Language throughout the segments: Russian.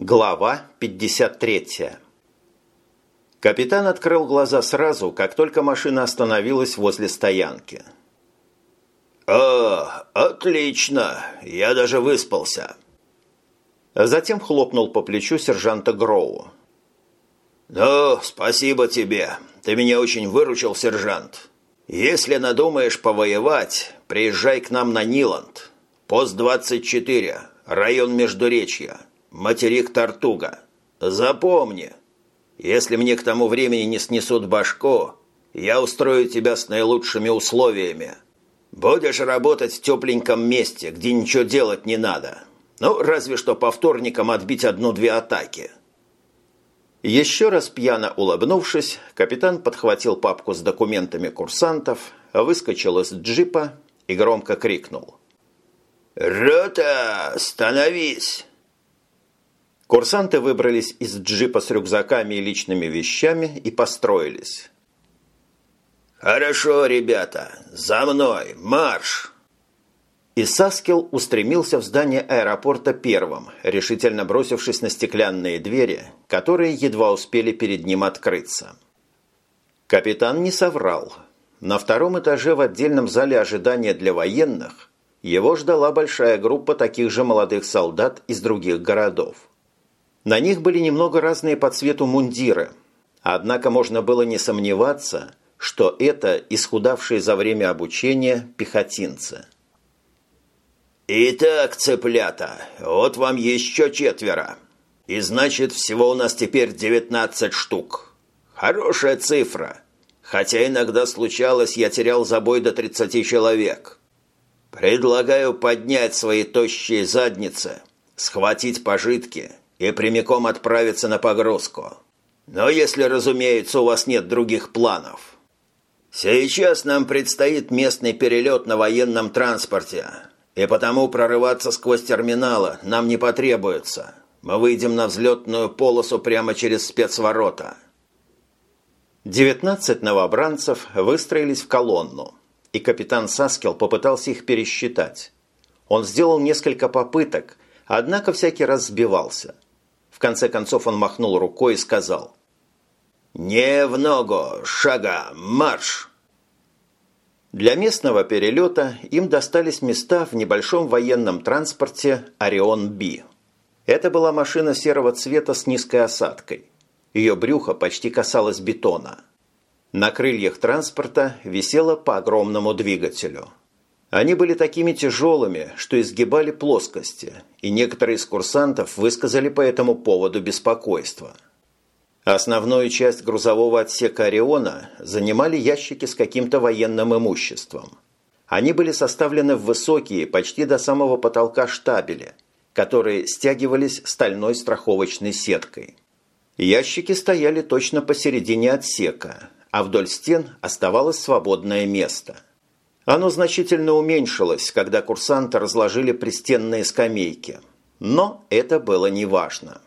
Глава 53 Капитан открыл глаза сразу, как только машина остановилась возле стоянки. «О, отлично! Я даже выспался!» Затем хлопнул по плечу сержанта Гроу. «Ну, спасибо тебе. Ты меня очень выручил, сержант. Если надумаешь повоевать, приезжай к нам на Ниланд. Пост 24, район Междуречья, материк Тартуга. Запомни, если мне к тому времени не снесут башку, я устрою тебя с наилучшими условиями. Будешь работать в тепленьком месте, где ничего делать не надо. Ну, разве что по вторникам отбить одну-две атаки». Еще раз пьяно улыбнувшись, капитан подхватил папку с документами курсантов, выскочил из джипа и громко крикнул. «Рота, становись!» Курсанты выбрались из джипа с рюкзаками и личными вещами и построились. «Хорошо, ребята, за мной, марш!» И Саскел устремился в здание аэропорта первым, решительно бросившись на стеклянные двери, которые едва успели перед ним открыться. Капитан не соврал. На втором этаже в отдельном зале ожидания для военных его ждала большая группа таких же молодых солдат из других городов. На них были немного разные по цвету мундиры, однако можно было не сомневаться, что это исхудавшие за время обучения пехотинцы. «Итак, цыплята, вот вам еще четверо. И значит, всего у нас теперь 19 штук. Хорошая цифра. Хотя иногда случалось, я терял забой до 30 человек. Предлагаю поднять свои тощие задницы, схватить пожитки и прямиком отправиться на погрузку. Но если, разумеется, у вас нет других планов. Сейчас нам предстоит местный перелет на военном транспорте, и потому прорываться сквозь терминалы нам не потребуется. Мы выйдем на взлетную полосу прямо через спецворота. 19 новобранцев выстроились в колонну, и капитан Саскел попытался их пересчитать. Он сделал несколько попыток, однако всякий раз сбивался – в конце концов он махнул рукой и сказал. «Не в ногу, шага, марш!» Для местного перелета им достались места в небольшом военном транспорте «Орион-Би». Это была машина серого цвета с низкой осадкой. Ее брюхо почти касалось бетона. На крыльях транспорта висело по огромному двигателю – они были такими тяжелыми, что изгибали плоскости, и некоторые из курсантов высказали по этому поводу беспокойство. Основную часть грузового отсека «Ориона» занимали ящики с каким-то военным имуществом. Они были составлены в высокие, почти до самого потолка штабели, которые стягивались стальной страховочной сеткой. Ящики стояли точно посередине отсека, а вдоль стен оставалось свободное место – оно значительно уменьшилось, когда курсанты разложили пристенные скамейки. Но это было неважно.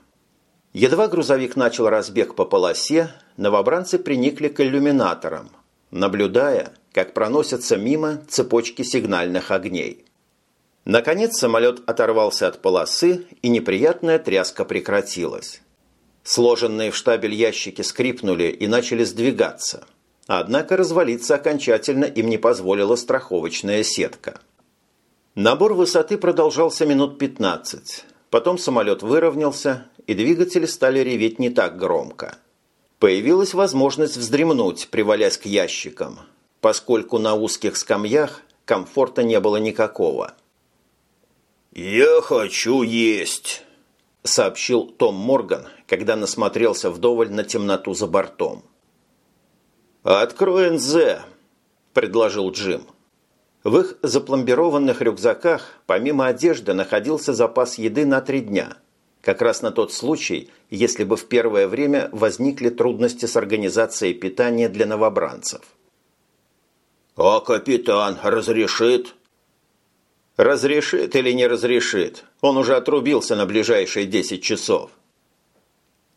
Едва грузовик начал разбег по полосе, новобранцы приникли к иллюминаторам, наблюдая, как проносятся мимо цепочки сигнальных огней. Наконец самолет оторвался от полосы, и неприятная тряска прекратилась. Сложенные в штабель ящики скрипнули и начали сдвигаться – Однако развалиться окончательно им не позволила страховочная сетка. Набор высоты продолжался минут 15. Потом самолет выровнялся, и двигатели стали реветь не так громко. Появилась возможность вздремнуть, привалясь к ящикам, поскольку на узких скамьях комфорта не было никакого. «Я хочу есть», – сообщил Том Морган, когда насмотрелся вдоволь на темноту за бортом. «Открой НЗ», – предложил Джим. В их запломбированных рюкзаках помимо одежды находился запас еды на три дня. Как раз на тот случай, если бы в первое время возникли трудности с организацией питания для новобранцев. «А капитан разрешит?» «Разрешит или не разрешит? Он уже отрубился на ближайшие десять часов».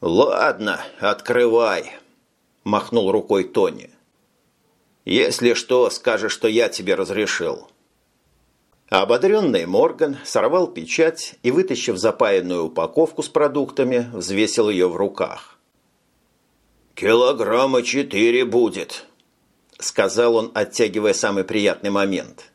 «Ладно, открывай», – махнул рукой Тони. «Если что, скажешь, что я тебе разрешил». ободренный Морган сорвал печать и, вытащив запаянную упаковку с продуктами, взвесил ее в руках. «Килограмма четыре будет», – сказал он, оттягивая самый приятный момент.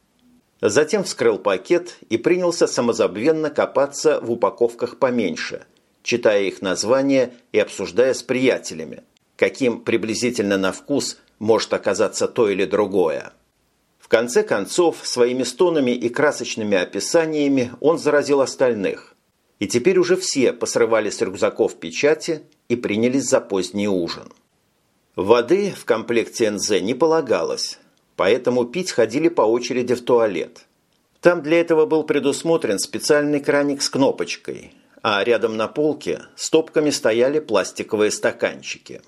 Затем вскрыл пакет и принялся самозабвенно копаться в упаковках поменьше, читая их названия и обсуждая с приятелями, каким приблизительно на вкус может оказаться то или другое. В конце концов, своими стонами и красочными описаниями он заразил остальных. И теперь уже все посрывали с рюкзаков печати и принялись за поздний ужин. Воды в комплекте НЗ не полагалось, поэтому пить ходили по очереди в туалет. Там для этого был предусмотрен специальный краник с кнопочкой, а рядом на полке стопками стояли пластиковые стаканчики.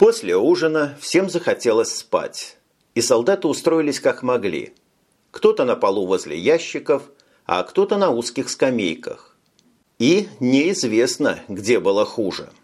После ужина всем захотелось спать, и солдаты устроились как могли. Кто-то на полу возле ящиков, а кто-то на узких скамейках. И неизвестно, где было хуже –